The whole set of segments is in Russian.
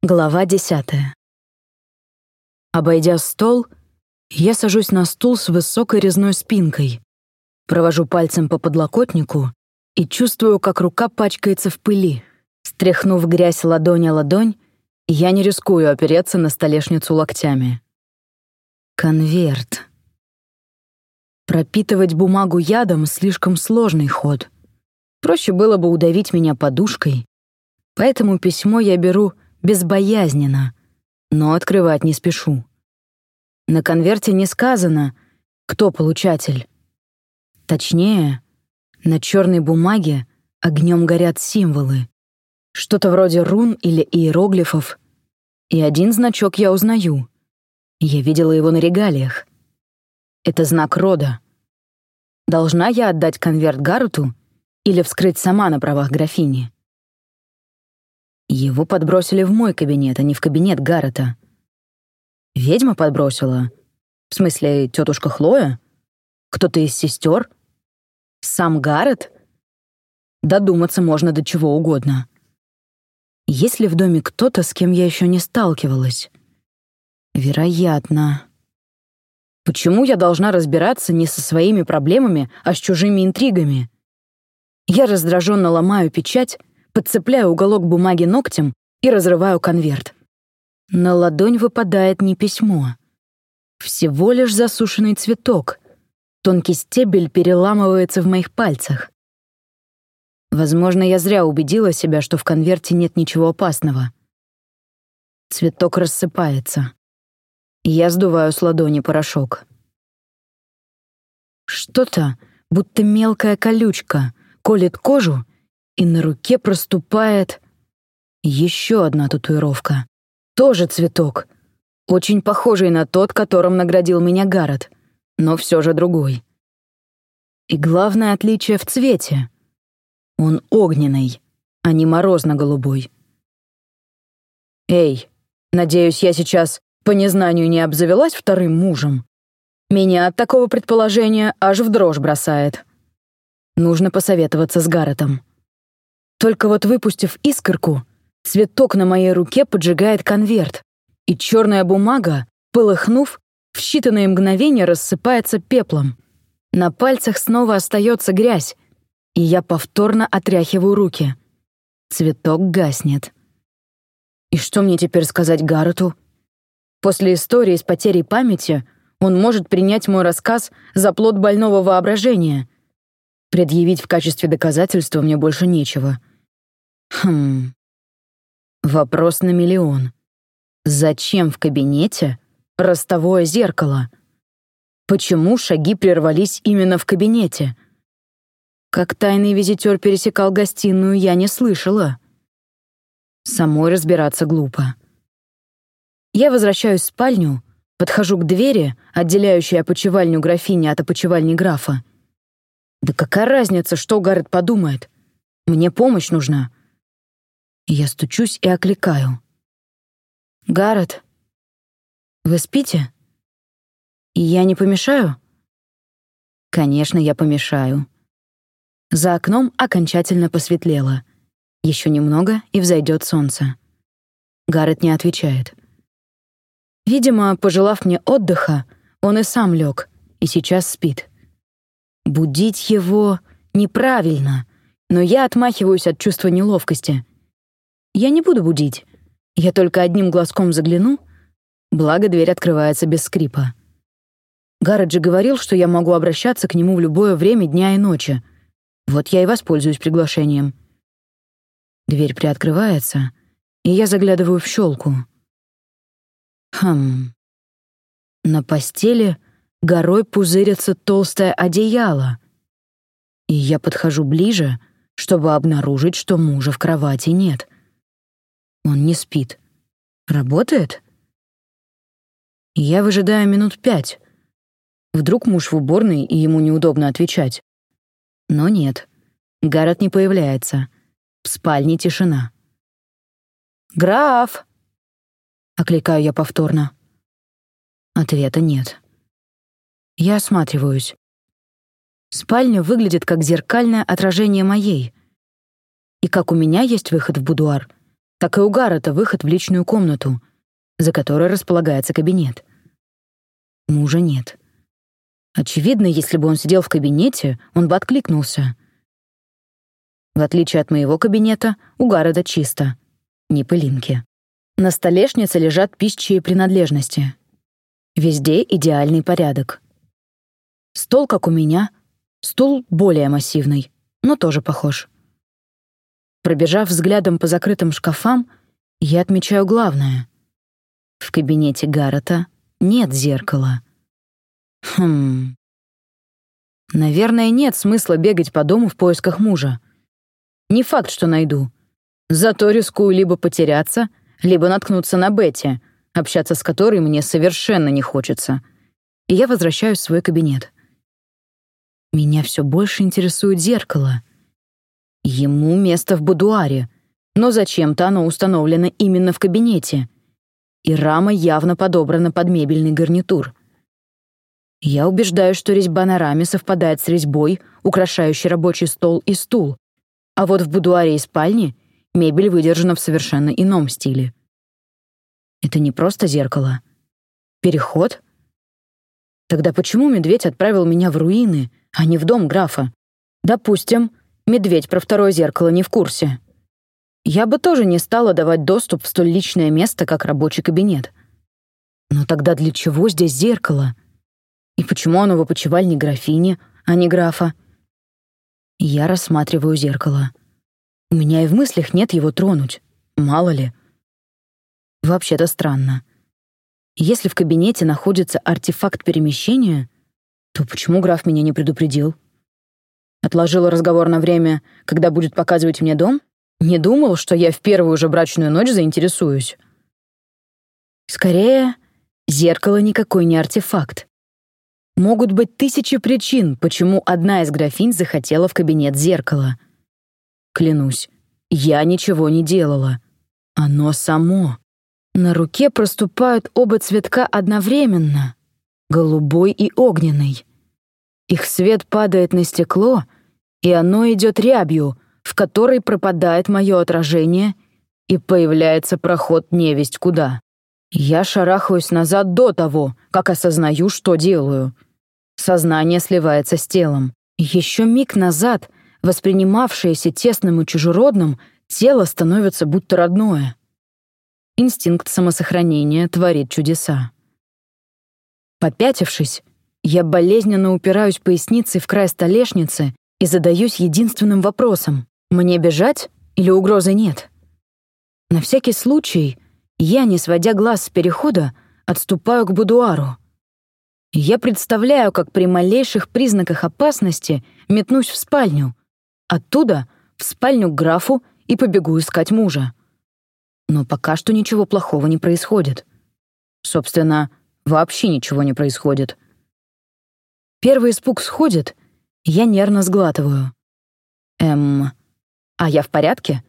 Глава десятая. Обойдя стол, я сажусь на стул с высокой резной спинкой, провожу пальцем по подлокотнику и чувствую, как рука пачкается в пыли. Стряхнув грязь ладонь о ладонь, я не рискую опереться на столешницу локтями. Конверт. Пропитывать бумагу ядом — слишком сложный ход. Проще было бы удавить меня подушкой, поэтому письмо я беру — безбоязненно, но открывать не спешу. На конверте не сказано, кто получатель. Точнее, на черной бумаге огнем горят символы. Что-то вроде рун или иероглифов. И один значок я узнаю. Я видела его на регалиях. Это знак рода. Должна я отдать конверт Гаруту или вскрыть сама на правах графини? Его подбросили в мой кабинет, а не в кабинет Гаррета. Ведьма подбросила? В смысле, тетушка Хлоя? Кто-то из сестер? Сам Гаррет? Додуматься можно до чего угодно. Есть ли в доме кто-то, с кем я еще не сталкивалась? Вероятно. Почему я должна разбираться не со своими проблемами, а с чужими интригами? Я раздраженно ломаю печать, подцепляю уголок бумаги ногтем и разрываю конверт. На ладонь выпадает не письмо. Всего лишь засушенный цветок. Тонкий стебель переламывается в моих пальцах. Возможно, я зря убедила себя, что в конверте нет ничего опасного. Цветок рассыпается. Я сдуваю с ладони порошок. Что-то, будто мелкая колючка, колет кожу и на руке проступает еще одна татуировка. Тоже цветок. Очень похожий на тот, которым наградил меня Гаррет, но все же другой. И главное отличие в цвете. Он огненный, а не морозно-голубой. «Эй, надеюсь, я сейчас по незнанию не обзавелась вторым мужем? Меня от такого предположения аж в дрожь бросает. Нужно посоветоваться с Гарретом. Только вот выпустив искорку, цветок на моей руке поджигает конверт, и черная бумага, полыхнув, в считанные мгновения рассыпается пеплом. На пальцах снова остается грязь, и я повторно отряхиваю руки. Цветок гаснет. И что мне теперь сказать Гаррету? После истории с потерей памяти он может принять мой рассказ за плод больного воображения. Предъявить в качестве доказательства мне больше нечего. Хм. Вопрос на миллион. Зачем в кабинете ростовое зеркало? Почему шаги прервались именно в кабинете? Как тайный визитер пересекал гостиную, я не слышала. Самой разбираться глупо. Я возвращаюсь в спальню, подхожу к двери, отделяющей опочивальню графини от опочивальни графа. Да какая разница, что Гаррет подумает? Мне помощь нужна. Я стучусь и окликаю. «Гаррет, вы спите? И я не помешаю?» «Конечно, я помешаю». За окном окончательно посветлело. Еще немного, и взойдет солнце. Гаррет не отвечает. Видимо, пожелав мне отдыха, он и сам лег, и сейчас спит. Будить его неправильно, но я отмахиваюсь от чувства неловкости. Я не буду будить. Я только одним глазком загляну, благо дверь открывается без скрипа. Гарреджи говорил, что я могу обращаться к нему в любое время дня и ночи. Вот я и воспользуюсь приглашением. Дверь приоткрывается, и я заглядываю в щелку. Хм. На постели горой пузырится толстое одеяло. И я подхожу ближе, чтобы обнаружить, что мужа в кровати нет. Он не спит. Работает? Я выжидаю минут пять. Вдруг муж в уборной, и ему неудобно отвечать. Но нет. Гаррет не появляется. В спальне тишина. «Граф!» — окликаю я повторно. Ответа нет. Я осматриваюсь. Спальня выглядит как зеркальное отражение моей. И как у меня есть выход в будуар — так и у Гаррета выход в личную комнату, за которой располагается кабинет. Мужа нет. Очевидно, если бы он сидел в кабинете, он бы откликнулся. В отличие от моего кабинета, у Гаррета чисто. Ни пылинки. На столешнице лежат пищие принадлежности. Везде идеальный порядок. Стол, как у меня, стул более массивный, но тоже похож. Пробежав взглядом по закрытым шкафам, я отмечаю главное. В кабинете Гаррета нет зеркала. Хм. Наверное, нет смысла бегать по дому в поисках мужа. Не факт, что найду. Зато рискую либо потеряться, либо наткнуться на Бетти, общаться с которой мне совершенно не хочется. И я возвращаюсь в свой кабинет. Меня все больше интересует зеркало. Ему место в будуаре, но зачем-то оно установлено именно в кабинете. И рама явно подобрана под мебельный гарнитур. Я убеждаюсь, что резьба на раме совпадает с резьбой, украшающей рабочий стол и стул, а вот в будуаре и спальне мебель выдержана в совершенно ином стиле. Это не просто зеркало. Переход? Тогда почему медведь отправил меня в руины, а не в дом графа? Допустим, медведь про второе зеркало не в курсе. Я бы тоже не стала давать доступ в столь личное место, как рабочий кабинет. Но тогда для чего здесь зеркало? И почему оно в опочивальне графини, а не графа? Я рассматриваю зеркало. У меня и в мыслях нет его тронуть. Мало ли. Вообще-то странно. Если в кабинете находится артефакт перемещения, то почему граф меня не предупредил? Отложил разговор на время, когда будет показывать мне дом? Не думал, что я в первую же брачную ночь заинтересуюсь. Скорее, зеркало никакой не артефакт. Могут быть тысячи причин, почему одна из графинь захотела в кабинет зеркала. Клянусь, я ничего не делала. Оно само. На руке проступают оба цветка одновременно — голубой и огненный. Их свет падает на стекло, и оно идет рябью, в которой пропадает мое отражение, и появляется проход невесть куда. Я шарахаюсь назад до того, как осознаю, что делаю — Сознание сливается с телом. Еще миг назад, воспринимавшееся тесным и чужеродным, тело становится будто родное. Инстинкт самосохранения творит чудеса. Попятившись, я болезненно упираюсь поясницей в край столешницы и задаюсь единственным вопросом — мне бежать или угрозы нет? На всякий случай я, не сводя глаз с перехода, отступаю к будуару — я представляю, как при малейших признаках опасности метнусь в спальню. Оттуда в спальню к графу и побегу искать мужа. Но пока что ничего плохого не происходит. Собственно, вообще ничего не происходит. Первый испуг сходит, я нервно сглатываю. Эм, а я в порядке?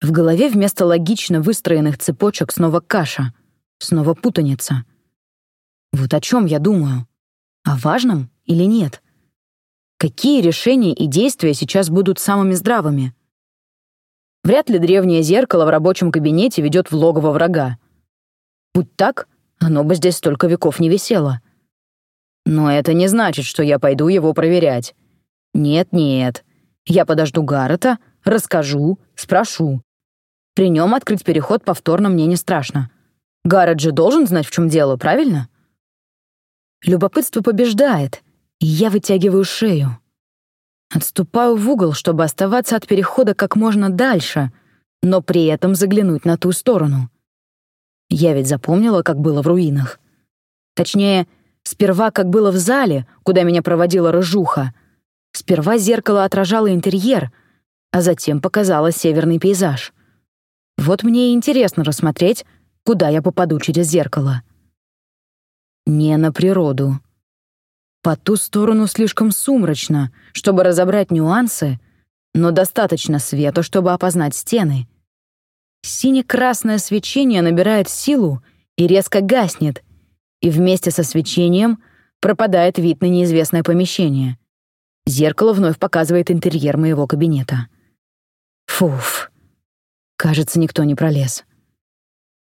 В голове вместо логично выстроенных цепочек снова каша, снова путаница — вот о чем я думаю. О важном или нет? Какие решения и действия сейчас будут самыми здравыми? Вряд ли древнее зеркало в рабочем кабинете ведет в логово врага. Будь так, оно бы здесь столько веков не висело. Но это не значит, что я пойду его проверять. Нет-нет. Я подожду Гаррета, расскажу, спрошу. При нем открыть переход повторно мне не страшно. Гаррет же должен знать, в чем дело, правильно? Любопытство побеждает, и я вытягиваю шею. Отступаю в угол, чтобы оставаться от перехода как можно дальше, но при этом заглянуть на ту сторону. Я ведь запомнила, как было в руинах. Точнее, сперва как было в зале, куда меня проводила рыжуха. Сперва зеркало отражало интерьер, а затем показало северный пейзаж. Вот мне и интересно рассмотреть, куда я попаду через зеркало. Не на природу. По ту сторону слишком сумрачно, чтобы разобрать нюансы, но достаточно света, чтобы опознать стены. Сине-красное свечение набирает силу и резко гаснет, и вместе со свечением пропадает вид на неизвестное помещение. Зеркало вновь показывает интерьер моего кабинета. Фуф. Кажется, никто не пролез.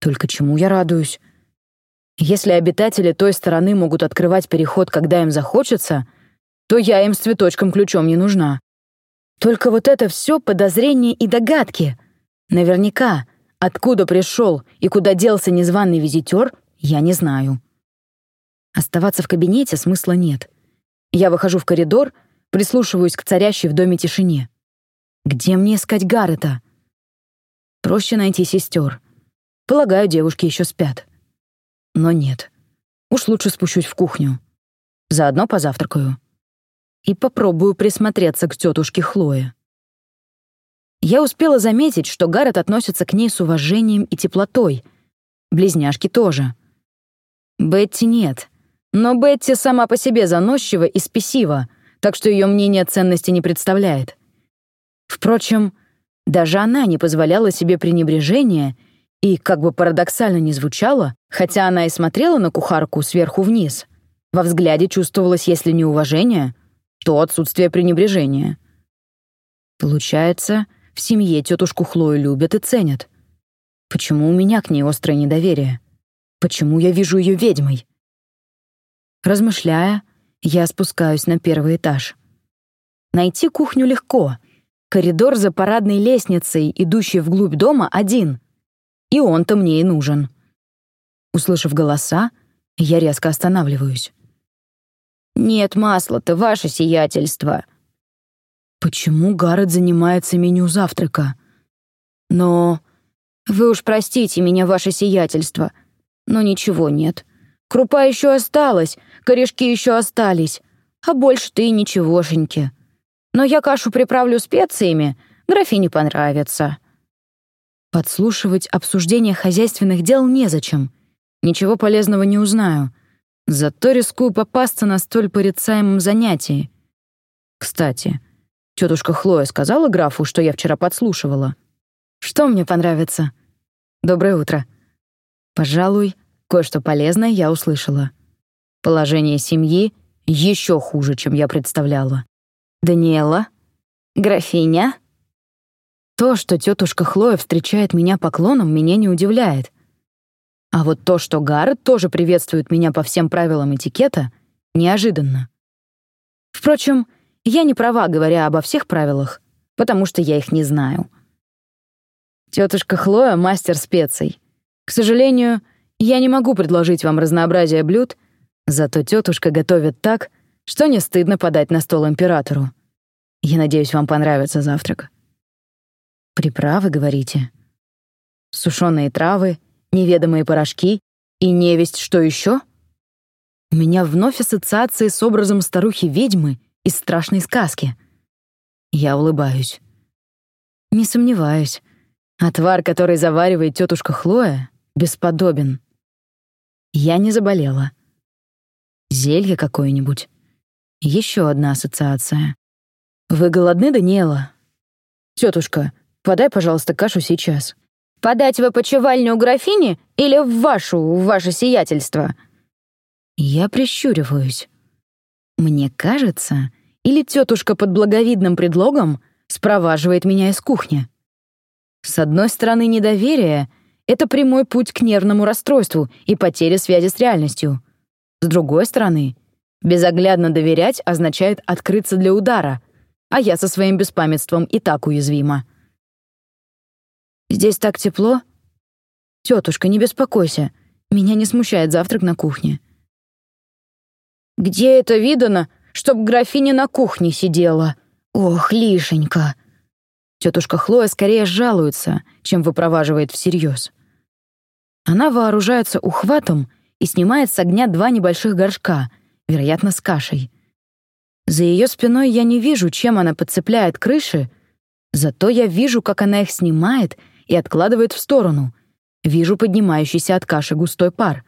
Только чему я радуюсь? Если обитатели той стороны могут открывать переход, когда им захочется, то я им с цветочком-ключом не нужна. Только вот это все подозрения и догадки. Наверняка, откуда пришел и куда делся незваный визитер, я не знаю. Оставаться в кабинете смысла нет. Я выхожу в коридор, прислушиваюсь к царящей в доме тишине. Где мне искать Гаррета? Проще найти сестер. Полагаю, девушки еще спят. Но нет. Уж лучше спущусь в кухню. Заодно позавтракаю. И попробую присмотреться к тетушке Хлое. Я успела заметить, что Гаррет относится к ней с уважением и теплотой. Близняшки тоже. Бетти нет. Но Бетти сама по себе заносчива и спесива, так что ее мнение ценности не представляет. Впрочем, даже она не позволяла себе пренебрежения и, как бы парадоксально ни звучало, хотя она и смотрела на кухарку сверху вниз, во взгляде чувствовалось, если не уважение, то отсутствие пренебрежения. Получается, в семье тетушку Хлою любят и ценят. Почему у меня к ней острое недоверие? Почему я вижу ее ведьмой? Размышляя, я спускаюсь на первый этаж. Найти кухню легко. Коридор за парадной лестницей, идущий вглубь дома, один. И он-то мне и нужен. Услышав голоса, я резко останавливаюсь. «Нет масла-то, ваше сиятельство!» Почему Гаррет занимается меню завтрака? Но... Вы уж простите меня, ваше сиятельство, но ничего нет. Крупа еще осталась, корешки еще остались, а больше-то и ничегошеньки. Но я кашу приправлю специями, графине понравится. Подслушивать обсуждение хозяйственных дел незачем. Ничего полезного не узнаю. Зато рискую попасться на столь порицаемом занятии. Кстати, тетушка Хлоя сказала графу, что я вчера подслушивала. Что мне понравится? Доброе утро. Пожалуй, Кое-что полезное я услышала. Положение семьи еще хуже, чем я представляла. Даниэла? Графиня? То, что тетушка Хлоя встречает меня поклоном, меня не удивляет. А вот то, что Гаррет тоже приветствует меня по всем правилам этикета, неожиданно. Впрочем, я не права, говоря обо всех правилах, потому что я их не знаю. Тетушка Хлоя — мастер специй. К сожалению, я не могу предложить вам разнообразие блюд, зато тетушка готовит так, что не стыдно подать на стол императору. Я надеюсь, вам понравится завтрак. Приправы, говорите? Сушеные травы, неведомые порошки и невесть что еще? У меня вновь ассоциации с образом старухи-ведьмы из страшной сказки. Я улыбаюсь. Не сомневаюсь. Отвар, который заваривает тетушка Хлоя, бесподобен. Я не заболела. Зелье какое-нибудь. Еще одна ассоциация. Вы голодны, Даниэла? Тетушка, подай, пожалуйста, кашу сейчас. Подать в опочивальню графини или в вашу, в ваше сиятельство? Я прищуриваюсь. Мне кажется, или тетушка под благовидным предлогом спроваживает меня из кухни. С одной стороны, недоверие — это прямой путь к нервному расстройству и потере связи с реальностью. С другой стороны, безоглядно доверять означает открыться для удара, а я со своим беспамятством и так уязвима. «Здесь так тепло?» «Тетушка, не беспокойся, меня не смущает завтрак на кухне». «Где это видано, чтоб графиня на кухне сидела? Ох, лишенька!» Тетушка Хлоя скорее жалуется, чем выпроваживает всерьез. Она вооружается ухватом и снимает с огня два небольших горшка, вероятно, с кашей. За ее спиной я не вижу, чем она подцепляет крыши, зато я вижу, как она их снимает и откладывает в сторону. Вижу поднимающийся от каши густой пар.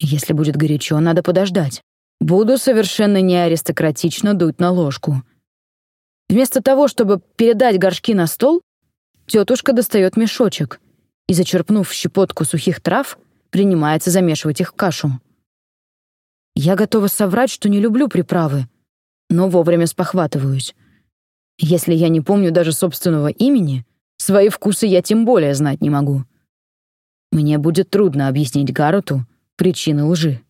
Если будет горячо, надо подождать. Буду совершенно неаристократично дуть на ложку. Вместо того, чтобы передать горшки на стол, тетушка достает мешочек и, зачерпнув щепотку сухих трав, принимается замешивать их в кашу. Я готова соврать, что не люблю приправы, но вовремя спохватываюсь. Если я не помню даже собственного имени, Свои вкусы я тем более знать не могу. Мне будет трудно объяснить Гаррету причины лжи.